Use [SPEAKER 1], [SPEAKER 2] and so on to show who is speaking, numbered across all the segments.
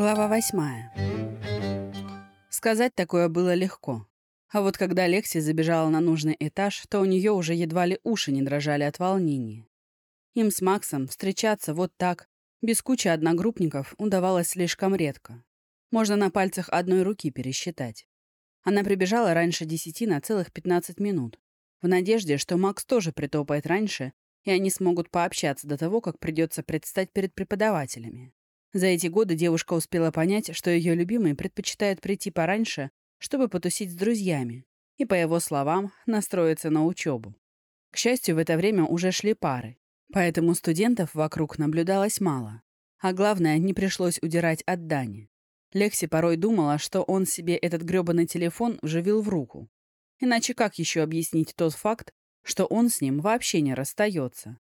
[SPEAKER 1] Глава восьмая. Сказать такое было легко. А вот когда Лекси забежала на нужный этаж, то у нее уже едва ли уши не дрожали от волнения. Им с Максом встречаться вот так, без кучи одногруппников, удавалось слишком редко. Можно на пальцах одной руки пересчитать. Она прибежала раньше десяти на целых пятнадцать минут, в надежде, что Макс тоже притопает раньше, и они смогут пообщаться до того, как придется предстать перед преподавателями. За эти годы девушка успела понять, что ее любимый предпочитает прийти пораньше, чтобы потусить с друзьями, и, по его словам, настроиться на учебу. К счастью, в это время уже шли пары, поэтому студентов вокруг наблюдалось мало. А главное, не пришлось удирать от Дани. Лекси порой думала, что он себе этот грёбаный телефон вживил в руку. Иначе как еще объяснить тот факт, что он с ним вообще не расстается?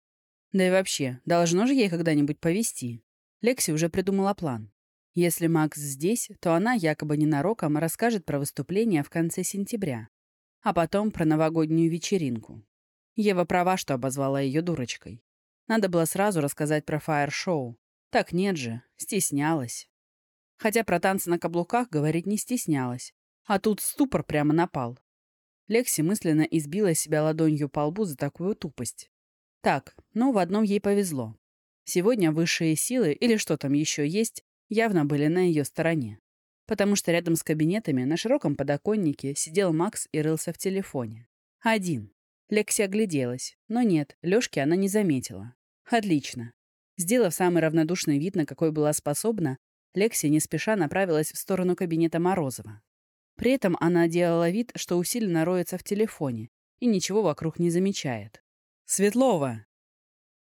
[SPEAKER 1] Да и вообще, должно же ей когда-нибудь повести. Лекси уже придумала план. Если Макс здесь, то она якобы ненароком расскажет про выступление в конце сентября, а потом про новогоднюю вечеринку. Ева права, что обозвала ее дурочкой. Надо было сразу рассказать про фаер-шоу. Так нет же, стеснялась. Хотя про танцы на каблуках говорить не стеснялась. А тут ступор прямо напал. Лекси мысленно избила себя ладонью по лбу за такую тупость. Так, ну в одном ей повезло. Сегодня высшие силы, или что там еще есть, явно были на ее стороне. Потому что рядом с кабинетами на широком подоконнике сидел Макс и рылся в телефоне. Один. Лекси огляделась, но нет, Лёшки она не заметила. Отлично. Сделав самый равнодушный вид, на какой была способна, Лекси не спеша направилась в сторону кабинета Морозова. При этом она делала вид, что усиленно роется в телефоне и ничего вокруг не замечает. «Светлова!»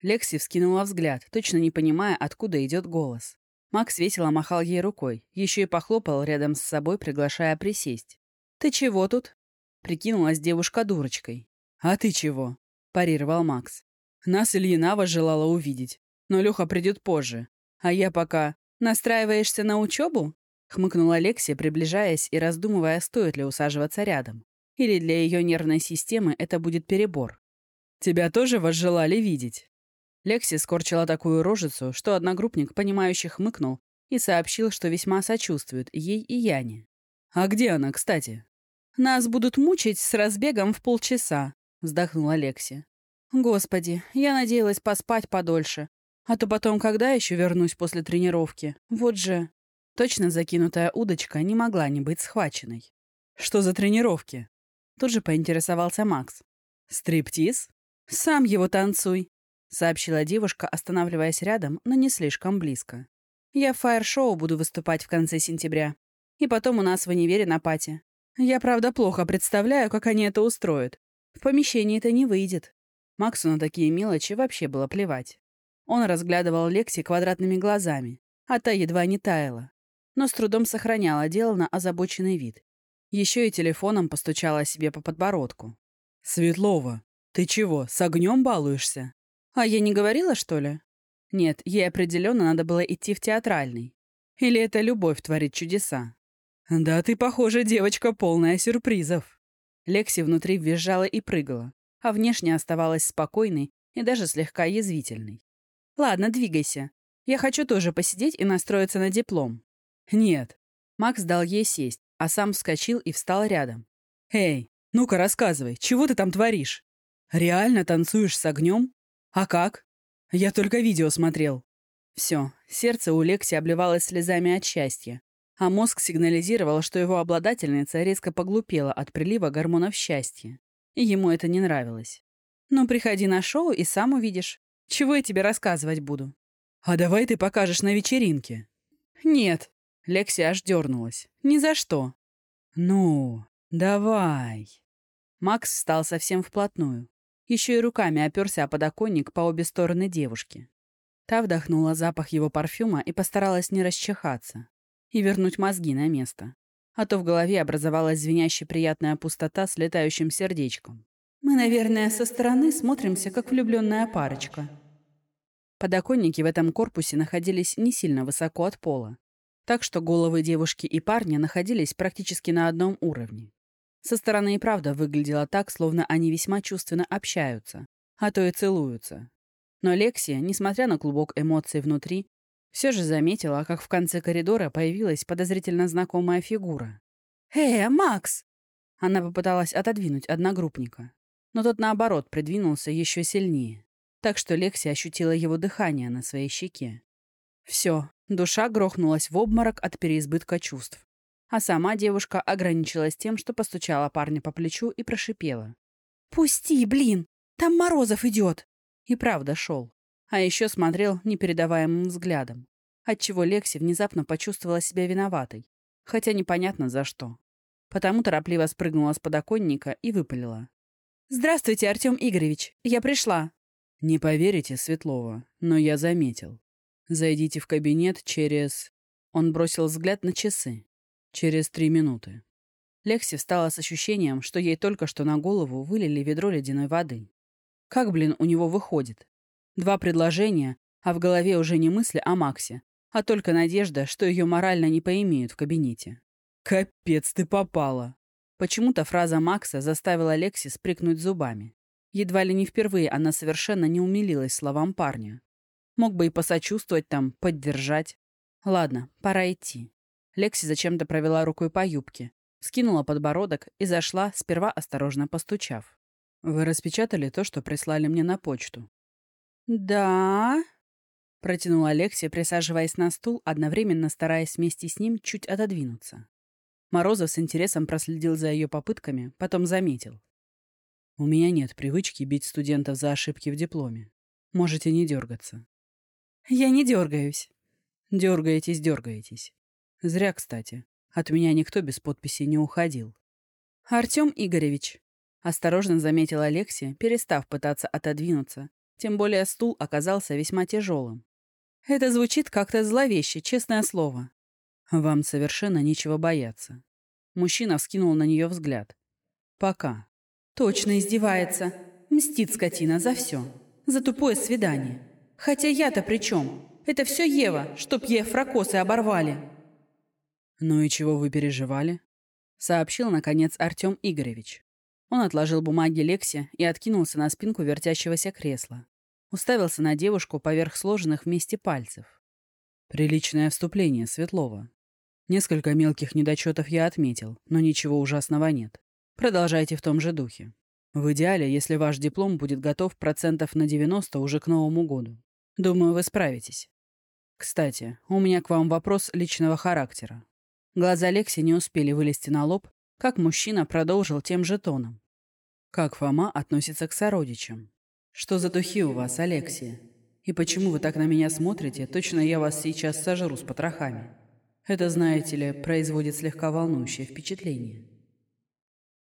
[SPEAKER 1] Лекси вскинула взгляд, точно не понимая, откуда идет голос. Макс весело махал ей рукой, еще и похлопал рядом с собой, приглашая присесть. «Ты чего тут?» Прикинулась девушка дурочкой. «А ты чего?» – парировал Макс. «Нас Ильина желала увидеть, но Леха придет позже. А я пока... Настраиваешься на учебу?» — хмыкнула Лекси, приближаясь и раздумывая, стоит ли усаживаться рядом. Или для ее нервной системы это будет перебор. «Тебя тоже возжелали видеть?» Лекси скорчила такую рожицу, что одногруппник, понимающий, хмыкнул и сообщил, что весьма сочувствует ей и Яне. «А где она, кстати?» «Нас будут мучить с разбегом в полчаса», — вздохнула Лекси. «Господи, я надеялась поспать подольше. А то потом когда еще вернусь после тренировки? Вот же...» Точно закинутая удочка не могла не быть схваченной. «Что за тренировки?» Тут же поинтересовался Макс. «Стриптиз?» «Сам его танцуй», — сообщила девушка, останавливаясь рядом, но не слишком близко. «Я в фаер-шоу буду выступать в конце сентября. И потом у нас в универе на пати. Я, правда, плохо представляю, как они это устроят. В помещении это не выйдет». Максу на такие мелочи вообще было плевать. Он разглядывал Лекси квадратными глазами, а та едва не таяла. Но с трудом сохраняла дело на озабоченный вид. Еще и телефоном постучала себе по подбородку. «Светлова, ты чего, с огнем балуешься?» А я не говорила, что ли? Нет, ей определенно надо было идти в театральный. Или это любовь творит чудеса? Да ты, похоже, девочка полная сюрпризов. Лекси внутри визжала и прыгала, а внешне оставалась спокойной и даже слегка язвительной. «Ладно, двигайся. Я хочу тоже посидеть и настроиться на диплом». «Нет». Макс дал ей сесть, а сам вскочил и встал рядом. «Эй, ну-ка рассказывай, чего ты там творишь? Реально танцуешь с огнем? «А как?» «Я только видео смотрел». Все, сердце у Лекси обливалось слезами от счастья, а мозг сигнализировал, что его обладательница резко поглупела от прилива гормонов счастья, и ему это не нравилось. «Ну, приходи на шоу и сам увидишь. Чего я тебе рассказывать буду?» «А давай ты покажешь на вечеринке». «Нет». Лекси аж дернулась. «Ни за что». «Ну, давай». Макс встал совсем вплотную. Еще и руками оперся о подоконник по обе стороны девушки. Та вдохнула запах его парфюма и постаралась не расчихаться. И вернуть мозги на место. А то в голове образовалась звенящая приятная пустота с летающим сердечком. «Мы, наверное, со стороны смотримся, как влюбленная парочка». Подоконники в этом корпусе находились не сильно высоко от пола, так что головы девушки и парня находились практически на одном уровне. Со стороны и правда выглядело так, словно они весьма чувственно общаются, а то и целуются. Но Лексия, несмотря на клубок эмоций внутри, Все же заметила, как в конце коридора появилась подозрительно знакомая фигура. «Э, Макс!» Она попыталась отодвинуть одногруппника, но тот, наоборот, придвинулся еще сильнее, так что Лекси ощутила его дыхание на своей щеке. Все, душа грохнулась в обморок от переизбытка чувств. А сама девушка ограничилась тем, что постучала парня по плечу и прошипела. «Пусти, блин! Там Морозов идет!» И правда шел. А еще смотрел непередаваемым взглядом, отчего Лекси внезапно почувствовала себя виноватой, хотя непонятно за что. Потому торопливо спрыгнула с подоконника и выпалила. «Здравствуйте, Артем Игоревич. Я пришла».
[SPEAKER 2] «Не поверите, Светлова, но я заметил. Зайдите в кабинет через...» Он бросил взгляд на часы. «Через три минуты».
[SPEAKER 1] Лекси встала с ощущением, что ей только что на голову вылили ведро ледяной воды. Как, блин, у него выходит? Два предложения, а в голове уже не мысли о Максе, а только надежда, что ее морально не поимеют в кабинете.
[SPEAKER 2] «Капец, ты попала!»
[SPEAKER 1] Почему-то фраза Макса заставила Лекси сприкнуть зубами. Едва ли не впервые она совершенно не умилилась словам парня. Мог бы и посочувствовать там, поддержать. Ладно, пора идти. Лекси зачем-то провела рукой по юбке, скинула подбородок и зашла, сперва осторожно постучав.
[SPEAKER 2] «Вы распечатали то, что прислали мне на почту?»
[SPEAKER 1] «Да...» — протянула Алексия, присаживаясь на стул, одновременно стараясь вместе с ним чуть отодвинуться. Морозов с интересом проследил за ее попытками, потом заметил.
[SPEAKER 2] «У меня нет привычки бить студентов за ошибки в дипломе. Можете не дергаться».
[SPEAKER 1] «Я не дергаюсь».
[SPEAKER 2] «Дергаетесь, дергаетесь. Зря, кстати. От меня никто без подписи не уходил».
[SPEAKER 1] «Артем Игоревич», — осторожно заметила Алексия, перестав пытаться отодвинуться. Тем более стул оказался весьма тяжелым. «Это звучит как-то зловеще, честное слово».
[SPEAKER 2] «Вам совершенно нечего бояться».
[SPEAKER 1] Мужчина вскинул на нее взгляд.
[SPEAKER 2] «Пока».
[SPEAKER 1] «Точно издевается. Мстит скотина за все. За тупое свидание. Хотя я-то при чем? Это все Ева, чтоб ей фракосы оборвали».
[SPEAKER 2] «Ну и чего вы переживали?» — сообщил, наконец, Артем Игоревич. Он отложил бумаги Лекси и откинулся на спинку вертящегося кресла. Уставился на девушку поверх сложенных вместе пальцев. «Приличное вступление, Светлова. Несколько мелких недочетов я отметил, но ничего ужасного нет. Продолжайте в том же духе. В идеале, если ваш диплом будет готов процентов на 90 уже к Новому году. Думаю, вы справитесь. Кстати, у меня к вам вопрос личного характера. Глаза Лекси не успели вылезти на лоб, как мужчина продолжил тем же тоном. Как Фома относится к сородичам? Что за духи у вас, Алексия? И почему вы так на меня смотрите, точно я вас сейчас сожру с потрохами? Это, знаете ли, производит слегка волнующее впечатление.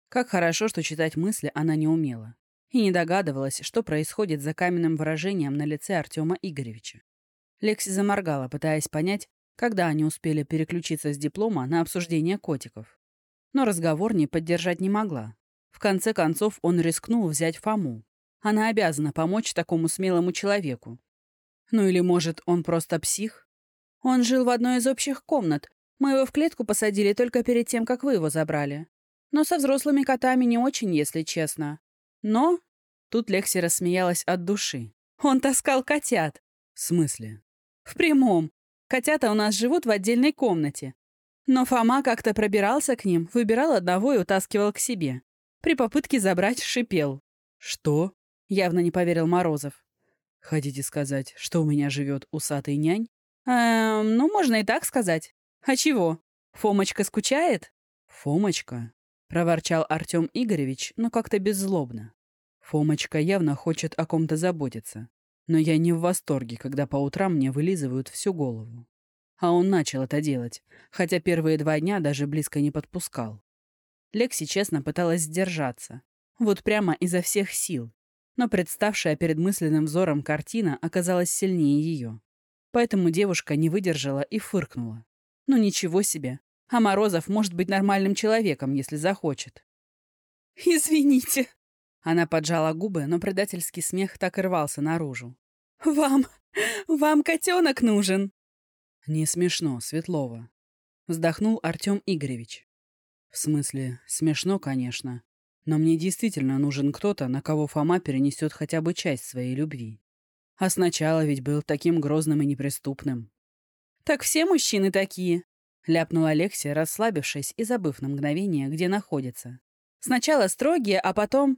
[SPEAKER 2] Как хорошо, что читать мысли она не умела. И не догадывалась, что происходит за каменным выражением на лице Артема Игоревича. Лекси заморгала, пытаясь понять, когда они успели переключиться с диплома на обсуждение котиков. Но разговор не поддержать не могла. В конце концов, он рискнул взять Фому. Она обязана помочь такому смелому человеку. Ну или, может, он просто псих? Он жил в одной из общих комнат. Мы его в клетку посадили только перед тем, как вы его забрали. Но со взрослыми котами не очень, если честно. Но...» Тут Лекси рассмеялась от души. «Он таскал котят». «В смысле?» «В прямом. Котята у нас живут в отдельной комнате. Но Фома как-то пробирался к ним, выбирал одного и утаскивал к себе. При попытке забрать шипел. «Что?» — явно не поверил Морозов. «Хотите сказать, что у меня живет усатый нянь?» «Эм, ну, можно и так сказать. А чего? Фомочка скучает?» «Фомочка?» — проворчал Артем Игоревич, но как-то беззлобно. «Фомочка явно хочет о ком-то заботиться. Но я не в восторге, когда по утрам мне вылизывают всю голову. А он начал это делать, хотя первые два дня даже близко не подпускал. Лекси честно пыталась сдержаться. Вот прямо изо всех сил. Но представшая перед мысленным взором картина оказалась сильнее ее. Поэтому девушка не выдержала и фыркнула. Ну ничего себе. А Морозов может быть нормальным человеком, если захочет.
[SPEAKER 1] «Извините».
[SPEAKER 2] Она поджала губы, но предательский смех так и рвался наружу.
[SPEAKER 1] «Вам... вам котенок нужен!»
[SPEAKER 2] «Не смешно, Светлова», — вздохнул Артем Игоревич. «В смысле, смешно, конечно, но мне действительно нужен кто-то, на кого Фома перенесет хотя бы часть своей любви. А сначала ведь был таким грозным и неприступным.
[SPEAKER 1] «Так все мужчины такие», — ляпнула Алексия, расслабившись и забыв на мгновение, где находится. «Сначала строгие, а потом...»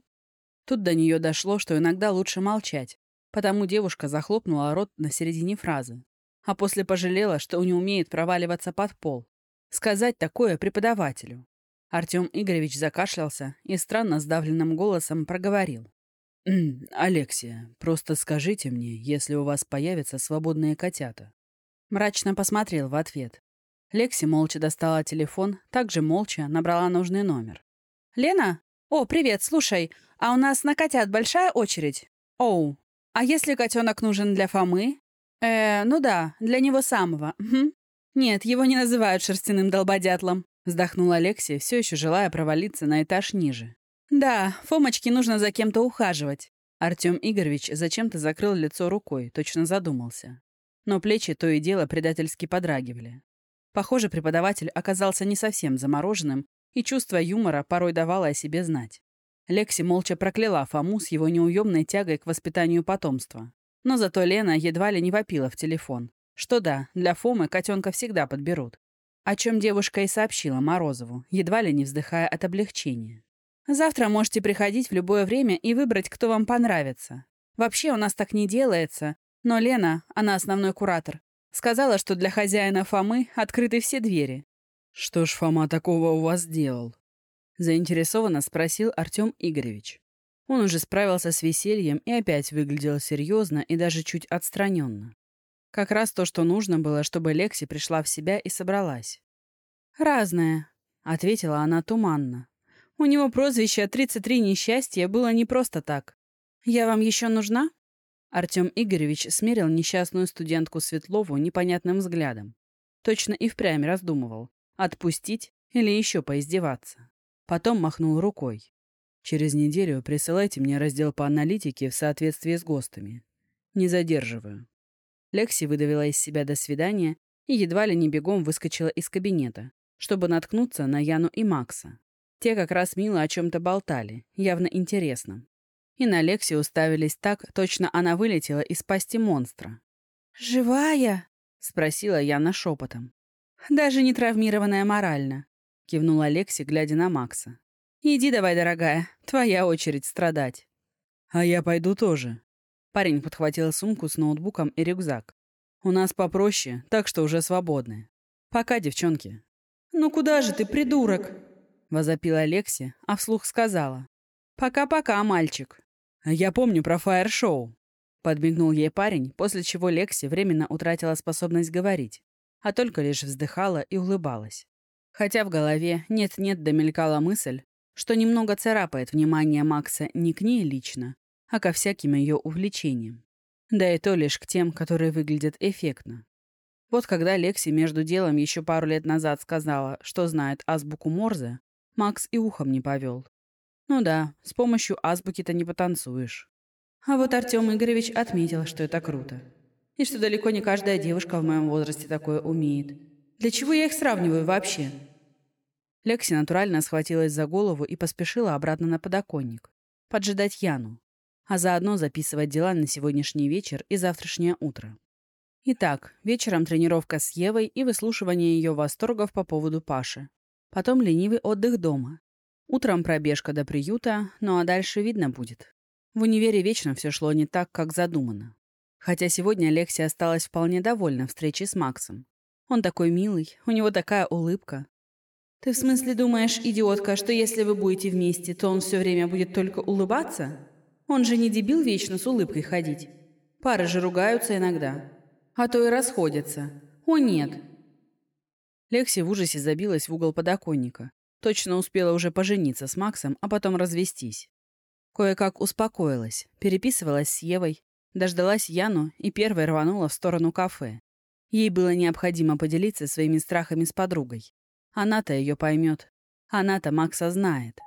[SPEAKER 1] Тут до нее дошло, что иногда лучше молчать, потому девушка захлопнула рот на середине фразы, а после пожалела, что не умеет проваливаться под пол. Сказать такое преподавателю. Артем Игоревич закашлялся и странно сдавленным голосом проговорил.
[SPEAKER 2] «Алексия, просто скажите мне, если у вас появятся свободные котята».
[SPEAKER 1] Мрачно посмотрел в ответ. Лекси молча достала телефон, также молча набрала нужный номер. «Лена? О, привет, слушай, а у нас на котят большая очередь? Оу, а если котенок нужен для Фомы? Э, ну да, для него самого. Угу. Нет, его не называют шерстяным долбодятлом. Вздохнула Алексия, все еще желая провалиться на этаж ниже. «Да, Фомочке нужно за кем-то ухаживать». Артем Игоревич зачем-то закрыл лицо рукой, точно задумался. Но плечи то и дело предательски подрагивали. Похоже, преподаватель оказался не совсем замороженным, и чувство юмора порой давало о себе знать. Лекси молча прокляла Фому с его неуемной тягой к воспитанию потомства. Но зато Лена едва ли не вопила в телефон. Что да, для Фомы котенка всегда подберут. О чем девушка и сообщила Морозову, едва ли не вздыхая от облегчения. «Завтра можете приходить в любое время и выбрать, кто вам понравится. Вообще у нас так не делается, но Лена, она основной куратор, сказала, что для хозяина Фомы открыты все двери».
[SPEAKER 2] «Что ж Фома такого у вас сделал?» Заинтересованно спросил Артем Игоревич. Он уже справился с весельем и опять выглядел серьезно и даже чуть отстраненно. Как раз то, что нужно было, чтобы Лекси пришла в себя и собралась.
[SPEAKER 1] «Разное», — ответила она туманно. «У него прозвище «33 несчастья» было не просто так. Я вам еще нужна?» Артем Игоревич смерил несчастную студентку Светлову непонятным взглядом. Точно и впрямь раздумывал, отпустить или еще поиздеваться. Потом махнул рукой.
[SPEAKER 2] «Через неделю присылайте мне раздел по аналитике в соответствии с ГОСТами. Не задерживаю».
[SPEAKER 1] Лекси выдавила из себя «до свидания» и едва ли не бегом выскочила из кабинета, чтобы наткнуться на Яну и Макса. Те как раз мило о чем-то болтали, явно интересном. И на Лекси уставились так, точно она вылетела из пасти монстра. «Живая?» — спросила Яна шепотом. «Даже не травмированная морально», — кивнула Лекси, глядя на Макса. «Иди давай, дорогая, твоя очередь страдать».
[SPEAKER 2] «А я пойду тоже»,
[SPEAKER 1] Парень подхватил сумку с ноутбуком и рюкзак. «У нас попроще, так что уже свободны. Пока, девчонки». «Ну куда же ты, придурок?» Возопила Алекси, а вслух сказала. «Пока-пока, мальчик».
[SPEAKER 2] «Я помню про фаер-шоу», —
[SPEAKER 1] подмигнул ей парень, после чего Лекси временно утратила способность говорить, а только лишь вздыхала и улыбалась. Хотя в голове нет-нет домелькала мысль, что немного царапает внимание Макса не к ней лично, а ко всяким ее увлечениям. Да и то лишь к тем, которые выглядят эффектно. Вот когда Лекси между делом еще пару лет назад сказала, что знает азбуку Морзе, Макс и ухом не повел. Ну да, с помощью азбуки-то не потанцуешь. А вот Артем Игоревич отметил, что это круто. И что далеко не каждая девушка в моем возрасте такое умеет. Для чего я их сравниваю вообще? Лекси натурально схватилась за голову и поспешила обратно на подоконник. Поджидать Яну а заодно записывать дела на сегодняшний вечер и завтрашнее утро. Итак, вечером тренировка с Евой и выслушивание ее восторгов по поводу Паши. Потом ленивый отдых дома. Утром пробежка до приюта, ну а дальше видно будет. В универе вечно все шло не так, как задумано. Хотя сегодня Лексия осталась вполне довольна встречей с Максом. Он такой милый, у него такая улыбка. «Ты в смысле думаешь, идиотка, что если вы будете вместе, то он все время будет только улыбаться?» Он же не дебил вечно с улыбкой ходить. Пары же ругаются иногда. А то и расходятся. О, нет. Лекси в ужасе забилась в угол подоконника. Точно успела уже пожениться с Максом, а потом развестись. Кое-как успокоилась, переписывалась с Евой, дождалась Яну и первой рванула в сторону кафе. Ей было необходимо поделиться своими страхами с подругой. Она-то ее поймет. Она-то Макса знает.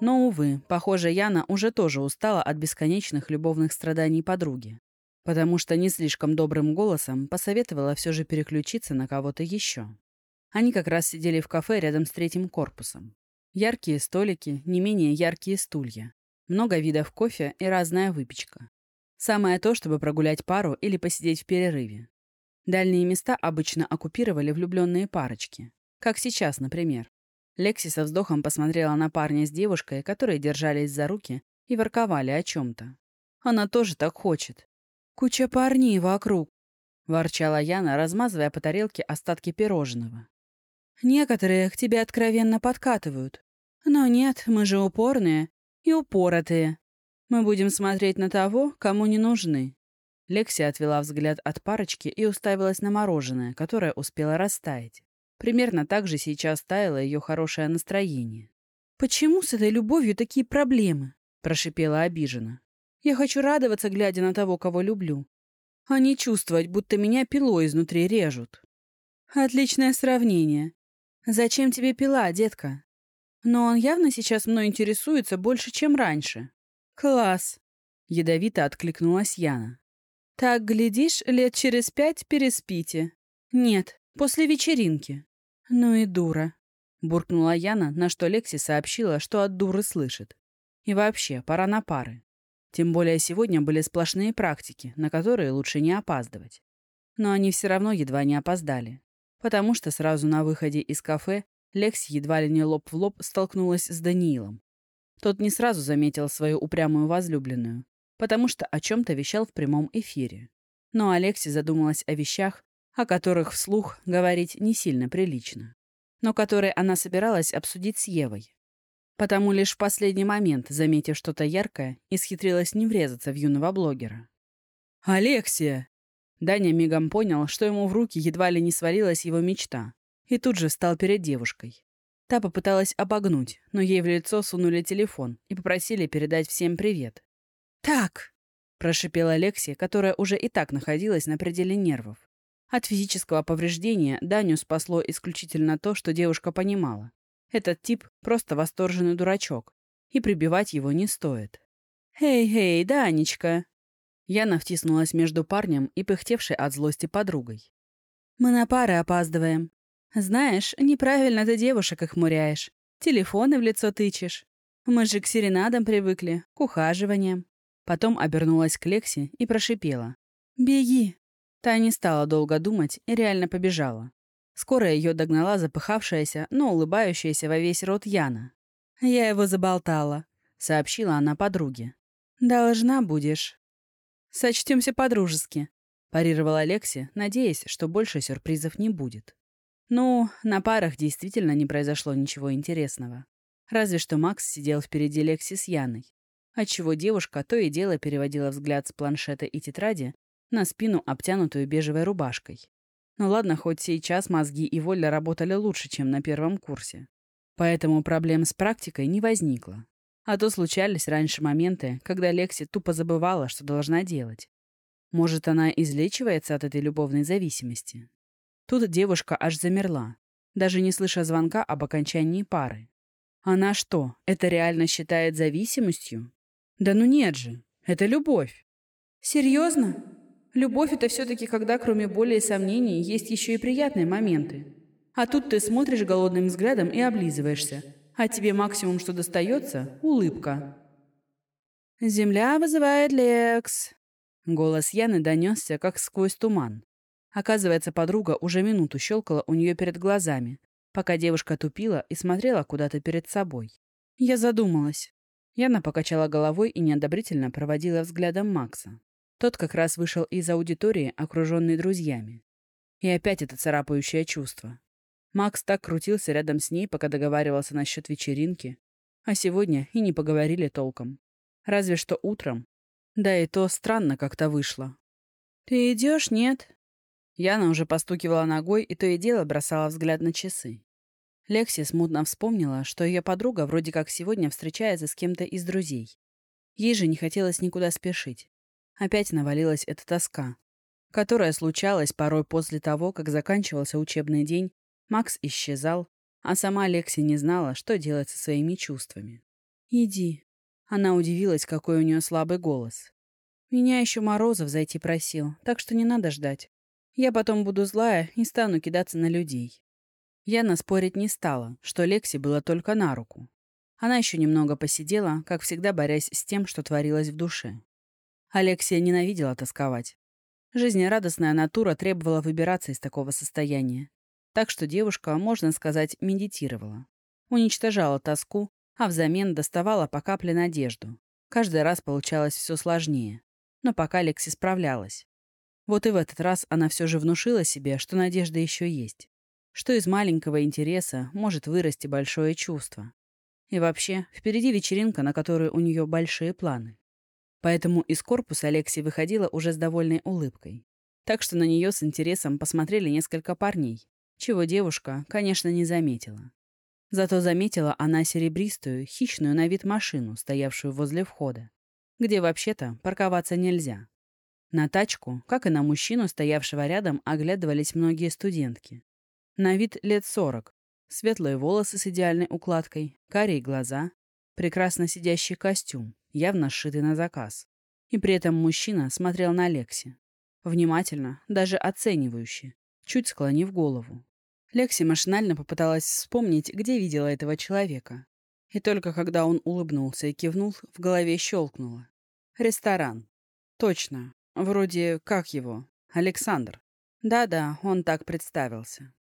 [SPEAKER 1] Но, увы, похоже, Яна уже тоже устала от бесконечных любовных страданий подруги. Потому что не слишком добрым голосом посоветовала все же переключиться на кого-то еще. Они как раз сидели в кафе рядом с третьим корпусом. Яркие столики, не менее яркие стулья. Много видов кофе и разная выпечка. Самое то, чтобы прогулять пару или посидеть в перерыве. Дальние места обычно оккупировали влюбленные парочки. Как сейчас, например. Лекси со вздохом посмотрела на парня с девушкой, которые держались за руки и ворковали о чем-то. Она тоже так хочет. «Куча парней вокруг», — ворчала Яна, размазывая по тарелке остатки пирожного. «Некоторые к тебе откровенно подкатывают. Но нет, мы же упорные и упоротые. Мы будем смотреть на того, кому не нужны». Лекси отвела взгляд от парочки и уставилась на мороженое, которое успело растаять. Примерно так же сейчас таяло ее хорошее настроение. «Почему с этой любовью такие проблемы?» – прошипела обиженно. «Я хочу радоваться, глядя на того, кого люблю, а не чувствовать, будто меня пилой изнутри режут». «Отличное сравнение. Зачем тебе пила, детка?» «Но он явно сейчас мной интересуется больше, чем раньше». «Класс!» — ядовито откликнулась Яна. «Так, глядишь, лет через пять переспите». «Нет, после вечеринки». «Ну и дура», — буркнула Яна, на что Лекси сообщила, что от дуры слышит. «И вообще, пора на пары. Тем более сегодня были сплошные практики, на которые лучше не опаздывать. Но они все равно едва не опоздали, потому что сразу на выходе из кафе Лекси едва ли не лоб в лоб столкнулась с Даниилом. Тот не сразу заметил свою упрямую возлюбленную, потому что о чем-то вещал в прямом эфире. Но Алекси задумалась о вещах, о которых вслух говорить не сильно прилично, но которые она собиралась обсудить с Евой. Потому лишь в последний момент, заметив что-то яркое, исхитрилась не врезаться в юного блогера. «Алексия!» Даня мигом понял, что ему в руки едва ли не свалилась его мечта, и тут же встал перед девушкой. Та попыталась обогнуть, но ей в лицо сунули телефон и попросили передать всем привет. «Так!» – прошипела Алексия, которая уже и так находилась на пределе нервов. От физического повреждения Даню спасло исключительно то, что девушка понимала. Этот тип просто восторженный дурачок, и прибивать его не стоит. «Эй-эй, Данечка!» Яна втиснулась между парнем и пыхтевшей от злости подругой. «Мы на пары опаздываем. Знаешь, неправильно ты девушек их муряешь. Телефоны в лицо тычешь. Мы же к серенадам привыкли, к ухаживаниям». Потом обернулась к Лекси и прошипела. «Беги, Та не стала долго думать и реально побежала. Скоро ее догнала запыхавшаяся, но улыбающаяся во весь рот Яна. «Я его заболтала», — сообщила она подруге. «Должна будешь». «Сочтемся по-дружески», — парировала Алекси, надеясь, что больше сюрпризов не будет. Ну, на парах действительно не произошло ничего интересного. Разве что Макс сидел впереди Лекси с Яной, отчего девушка то и дело переводила взгляд с планшета и тетради на спину, обтянутую бежевой рубашкой. Ну ладно, хоть сейчас мозги и воля работали лучше, чем на первом курсе. Поэтому проблем с практикой не возникло. А то случались раньше моменты, когда Лекси тупо забывала, что должна делать. Может, она излечивается от этой любовной зависимости? Тут девушка аж замерла, даже не слыша звонка об окончании пары. Она что, это реально считает зависимостью? Да ну нет же, это любовь. Серьезно? Любовь — это все-таки когда, кроме боли и сомнений, есть еще и приятные моменты. А тут ты смотришь голодным взглядом и облизываешься. А тебе максимум, что достается — улыбка. «Земля вызывает Лекс». Голос Яны донесся, как сквозь туман. Оказывается, подруга уже минуту щелкала у нее перед глазами, пока девушка тупила и смотрела куда-то перед собой. Я задумалась. Яна покачала головой и неодобрительно проводила взглядом Макса. Тот как раз вышел из аудитории, окруженный друзьями. И опять это царапающее чувство. Макс так крутился рядом с ней, пока договаривался насчет вечеринки. А сегодня и не поговорили толком. Разве что утром. Да и то странно как-то вышло. «Ты идешь, нет?» Яна уже постукивала ногой и то и дело бросала взгляд на часы. Лекси смутно вспомнила, что ее подруга вроде как сегодня встречается с кем-то из друзей. Ей же не хотелось никуда спешить. Опять навалилась эта тоска, которая случалась порой после того, как заканчивался учебный день, Макс исчезал, а сама Лекси не знала, что делать со своими чувствами. «Иди». Она удивилась, какой у нее слабый голос. «Меня еще Морозов зайти просил, так что не надо ждать. Я потом буду злая и стану кидаться на людей». Яна спорить не стала, что Лекси было только на руку. Она еще немного посидела, как всегда борясь с тем, что творилось в душе. Алексия ненавидела тосковать. Жизнерадостная натура требовала выбираться из такого состояния. Так что девушка, можно сказать, медитировала. Уничтожала тоску, а взамен доставала по капле надежду. Каждый раз получалось все сложнее. Но пока Лекси справлялась. Вот и в этот раз она все же внушила себе, что надежда еще есть. Что из маленького интереса может вырасти большое чувство. И вообще, впереди вечеринка, на которую у нее большие планы. Поэтому из корпуса Алекси выходила уже с довольной улыбкой. Так что на нее с интересом посмотрели несколько парней, чего девушка, конечно, не заметила. Зато заметила она серебристую, хищную на вид машину, стоявшую возле входа, где вообще-то парковаться нельзя. На тачку, как и на мужчину, стоявшего рядом, оглядывались многие студентки. На вид лет сорок, Светлые волосы с идеальной укладкой, карие глаза, прекрасно сидящий костюм, явно сшитый на заказ. И при этом мужчина смотрел на Лекси. Внимательно, даже оценивающе, чуть склонив голову. Лекси машинально попыталась вспомнить, где видела этого человека. И только когда он улыбнулся и кивнул, в голове щелкнуло. Ресторан. Точно. Вроде, как его? Александр. Да-да, он так представился.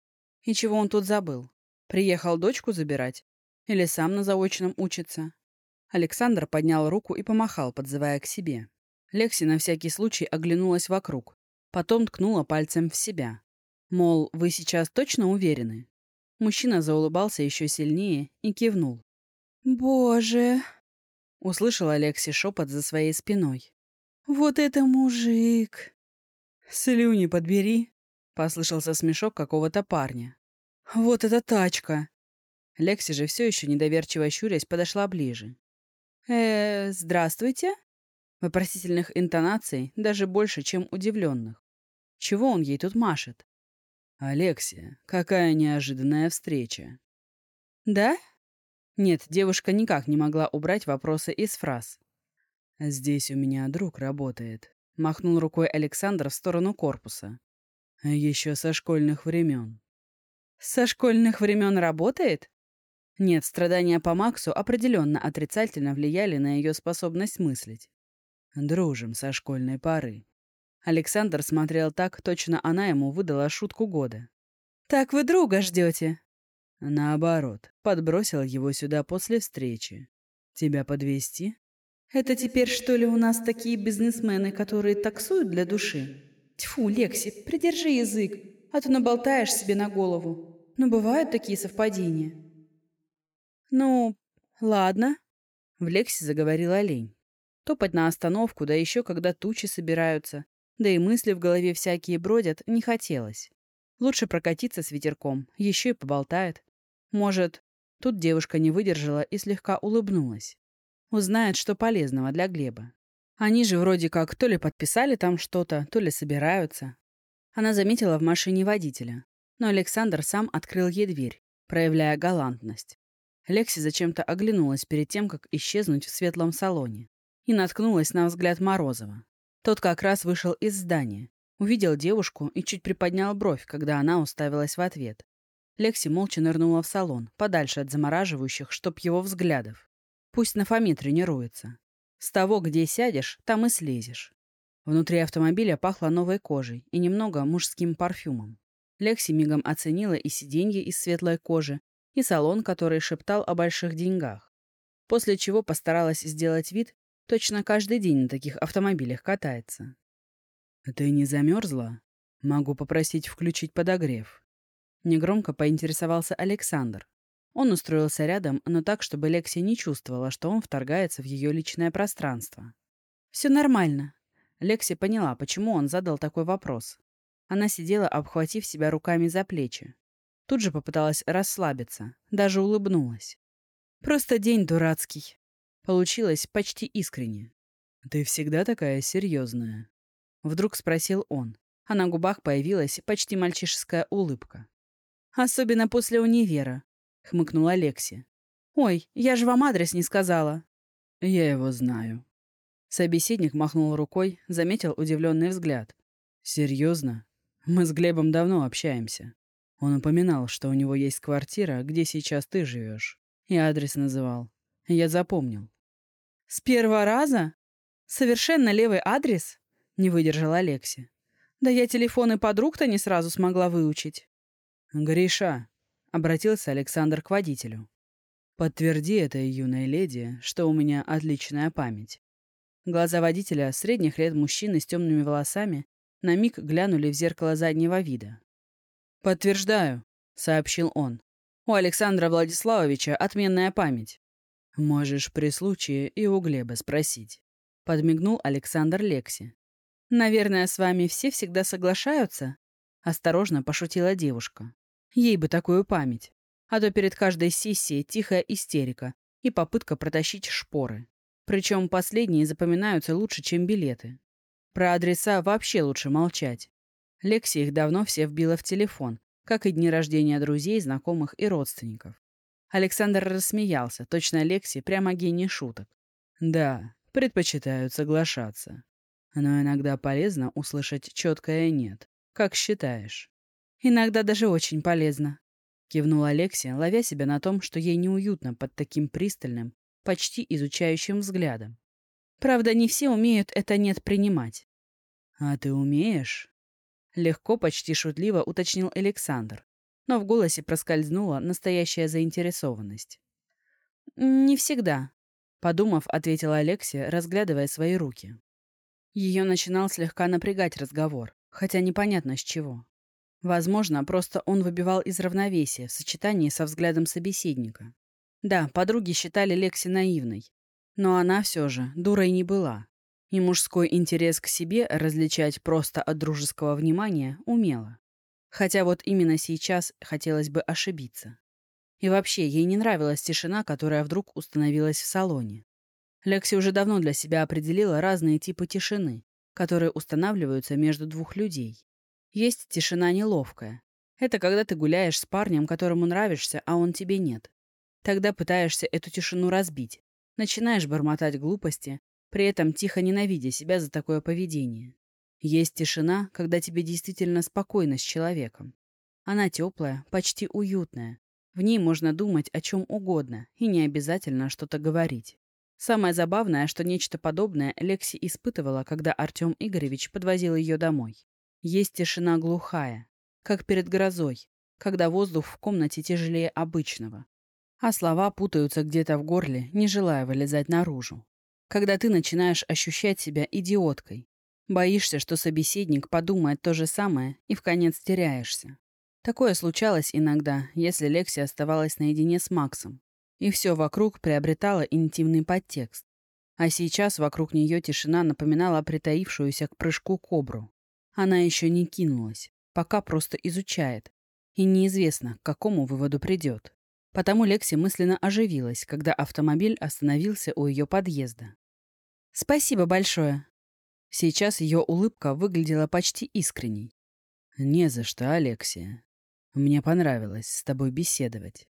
[SPEAKER 1] И чего он тут забыл? Приехал дочку забирать? Или сам на заочном учится?» Александр поднял руку и помахал, подзывая к себе. Лекси на всякий случай оглянулась вокруг. Потом ткнула пальцем в себя. Мол, вы сейчас точно уверены? Мужчина заулыбался еще сильнее и кивнул. «Боже!» — услышала Лекси шепот за своей спиной. «Вот это мужик!» «Слюни подбери!» — послышался смешок какого-то парня. «Вот эта тачка!» Лекси же все еще недоверчиво щурясь подошла ближе. э здравствуйте?» Вопросительных интонаций даже больше, чем удивленных. Чего он ей тут машет? «Алексия, какая неожиданная встреча!» «Да?» Нет, девушка никак не могла убрать вопросы из фраз. «Здесь у меня друг работает», — махнул рукой Александр в сторону корпуса. «Еще со школьных времен. Со школьных времен работает? Нет, страдания по Максу определенно отрицательно влияли на ее способность мыслить. Дружим со школьной поры. Александр смотрел так, точно она ему выдала шутку года. «Так вы друга ждете?» Наоборот, подбросил его сюда после встречи. «Тебя подвести? «Это теперь, что ли, у нас такие бизнесмены, которые таксуют для души?» «Тьфу, Лекси, придержи язык, а то наболтаешь себе на голову. Но бывают такие совпадения. Ну, ладно. В Лексе заговорил олень. Топать на остановку, да еще когда тучи собираются, да и мысли в голове всякие бродят, не хотелось. Лучше прокатиться с ветерком, еще и поболтает. Может, тут девушка не выдержала и слегка улыбнулась. Узнает, что полезного для Глеба. Они же вроде как то ли подписали там что-то, то ли собираются. Она заметила в машине водителя но Александр сам открыл ей дверь, проявляя галантность. Лекси зачем-то оглянулась перед тем, как исчезнуть в светлом салоне, и наткнулась на взгляд Морозова. Тот как раз вышел из здания, увидел девушку и чуть приподнял бровь, когда она уставилась в ответ. Лекси молча нырнула в салон, подальше от замораживающих, чтоб его взглядов. Пусть на Фоме тренируется. С того, где сядешь, там и слезешь. Внутри автомобиля пахло новой кожей и немного мужским парфюмом. Лекси мигом оценила и сиденье из светлой кожи, и салон, который шептал о больших деньгах. После чего постаралась сделать вид, точно каждый день на таких автомобилях катается. «Ты не замерзла? Могу попросить включить подогрев». Негромко поинтересовался Александр. Он устроился рядом, но так, чтобы Лекси не чувствовала, что он вторгается в ее личное пространство. «Все нормально». Лекси поняла, почему он задал такой вопрос. Она сидела, обхватив себя руками за плечи. Тут же попыталась расслабиться, даже улыбнулась. «Просто день дурацкий». Получилось почти искренне. «Ты всегда такая серьезная?» Вдруг спросил он, а на губах появилась почти мальчишеская улыбка. «Особенно после универа», — хмыкнула Лекси. «Ой, я же вам адрес не сказала». «Я его знаю». Собеседник махнул рукой, заметил удивленный взгляд. «Серьезно? Мы с Глебом давно общаемся. Он упоминал, что у него есть квартира, где сейчас ты живешь. И адрес называл.
[SPEAKER 2] Я запомнил.
[SPEAKER 1] «С первого раза? Совершенно левый адрес?» — не выдержала Алекси. «Да я телефоны подруг-то не сразу смогла выучить».
[SPEAKER 2] «Гриша», — обратился Александр к водителю. «Подтверди этой юной леди, что у меня отличная память». Глаза водителя, средних лет мужчины с темными волосами, на миг глянули в зеркало заднего вида. «Подтверждаю», — сообщил он. «У Александра Владиславовича отменная память. Можешь при случае и у Глеба спросить», — подмигнул Александр Лекси.
[SPEAKER 1] «Наверное, с вами все всегда соглашаются?» — осторожно пошутила девушка. Ей бы такую память. А то перед каждой сессией тихая истерика и попытка протащить шпоры. Причем последние запоминаются лучше, чем билеты. Про адреса вообще лучше молчать. Лекси их давно все вбила в телефон, как и дни рождения друзей, знакомых и родственников. Александр рассмеялся, точно Лекси прямо гений шуток.
[SPEAKER 2] Да, предпочитают соглашаться. Но иногда полезно услышать четкое «нет». Как считаешь?
[SPEAKER 1] Иногда даже очень полезно. Кивнула Алексия, ловя себя на том, что ей неуютно под таким пристальным, почти изучающим взглядом. Правда, не все умеют это «нет» принимать.
[SPEAKER 2] «А ты умеешь?»
[SPEAKER 1] Легко, почти шутливо уточнил Александр, но в голосе проскользнула настоящая заинтересованность. «Не всегда», — подумав, ответила Алексия, разглядывая свои руки. Ее начинал слегка напрягать разговор, хотя непонятно с чего. Возможно, просто он выбивал из равновесия в сочетании со взглядом собеседника. Да, подруги считали Лекси наивной. Но она все же дурой не была. И мужской интерес к себе различать просто от дружеского внимания умела. Хотя вот именно сейчас хотелось бы ошибиться. И вообще, ей не нравилась тишина, которая вдруг установилась в салоне. Лекси уже давно для себя определила разные типы тишины, которые устанавливаются между двух людей. Есть тишина неловкая. Это когда ты гуляешь с парнем, которому нравишься, а он тебе нет. Тогда пытаешься эту тишину разбить. Начинаешь бормотать глупости, при этом тихо ненавидя себя за такое поведение. Есть тишина, когда тебе действительно спокойно с человеком. Она теплая, почти уютная. В ней можно думать о чем угодно и не обязательно что-то говорить. Самое забавное, что нечто подобное Лекси испытывала, когда Артем Игоревич подвозил ее домой. Есть тишина глухая, как перед грозой, когда воздух в комнате тяжелее обычного, а слова путаются где-то в горле, не желая вылезать наружу. Когда ты начинаешь ощущать себя идиоткой, боишься, что собеседник подумает то же самое и в конец теряешься. Такое случалось иногда, если Лекси оставалась наедине с Максом, и все вокруг приобретало интимный подтекст. А сейчас вокруг нее тишина напоминала притаившуюся к прыжку кобру. Она еще не кинулась, пока просто изучает. И неизвестно, к какому выводу придет. Потому Лекси мысленно оживилась, когда автомобиль остановился у ее подъезда. «Спасибо большое». Сейчас ее улыбка выглядела почти искренней.
[SPEAKER 2] «Не за что, Алексия. Мне понравилось с тобой беседовать».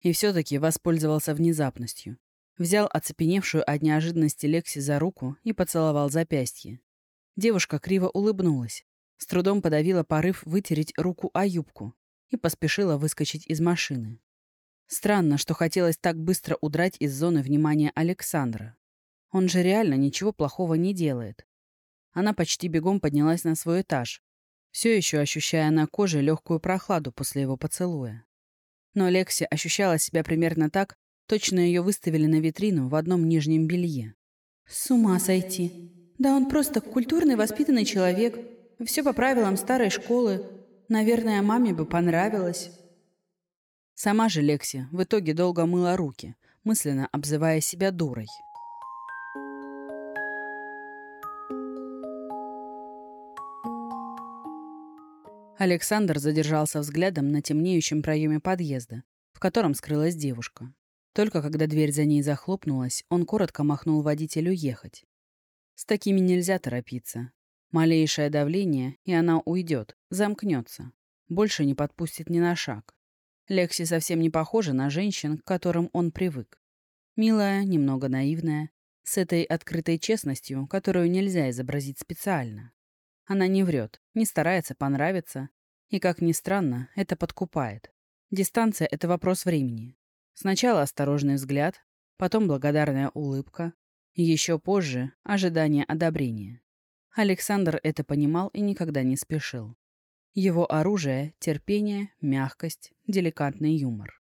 [SPEAKER 1] И все-таки воспользовался внезапностью. Взял оцепеневшую от неожиданности Лекси за руку и поцеловал запястье. Девушка криво улыбнулась, с трудом подавила порыв вытереть руку о юбку и поспешила выскочить из машины. Странно, что хотелось так быстро удрать из зоны внимания Александра. Он же реально ничего плохого не делает. Она почти бегом поднялась на свой этаж, все еще ощущая на коже легкую прохладу после его поцелуя. Но Лекси ощущала себя примерно так, точно ее выставили на витрину в одном нижнем белье. «С ума сойти!» Да он просто культурный, воспитанный человек. Все по правилам старой школы. Наверное, маме бы понравилось. Сама же Лекси в итоге долго мыла руки, мысленно обзывая себя дурой. Александр задержался взглядом на темнеющем проеме подъезда, в котором скрылась девушка. Только когда дверь за ней захлопнулась, он коротко махнул водителю ехать. С такими нельзя торопиться. Малейшее давление, и она уйдет, замкнется. Больше не подпустит ни на шаг. Лекси совсем не похожа на женщин, к которым он привык. Милая, немного наивная, с этой открытой честностью, которую нельзя изобразить специально. Она не врет, не старается понравиться, и, как ни странно, это подкупает. Дистанция — это вопрос времени. Сначала осторожный взгляд, потом благодарная улыбка, еще позже — ожидание одобрения. Александр это понимал и никогда не спешил. Его оружие — терпение, мягкость, деликатный юмор.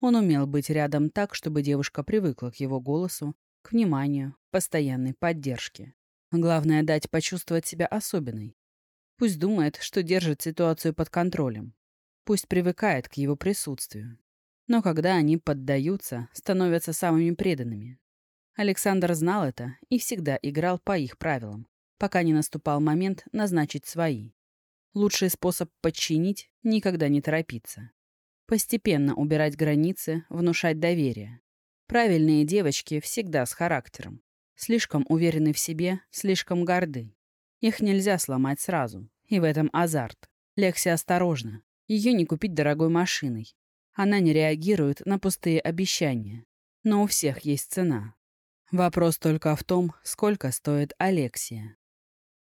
[SPEAKER 1] Он умел быть рядом так, чтобы девушка привыкла к его голосу, к вниманию, постоянной поддержке. Главное — дать почувствовать себя особенной. Пусть думает, что держит ситуацию под контролем. Пусть привыкает к его присутствию. Но когда они поддаются, становятся самыми преданными. Александр знал это и всегда играл по их правилам, пока не наступал момент назначить свои. Лучший способ подчинить — никогда не торопиться. Постепенно убирать границы, внушать доверие. Правильные девочки всегда с характером. Слишком уверены в себе, слишком горды. Их нельзя сломать сразу. И в этом азарт. Лекси осторожна. Ее не купить дорогой машиной. Она не реагирует на пустые обещания. Но у всех есть цена. Вопрос только в том, сколько стоит Алексия.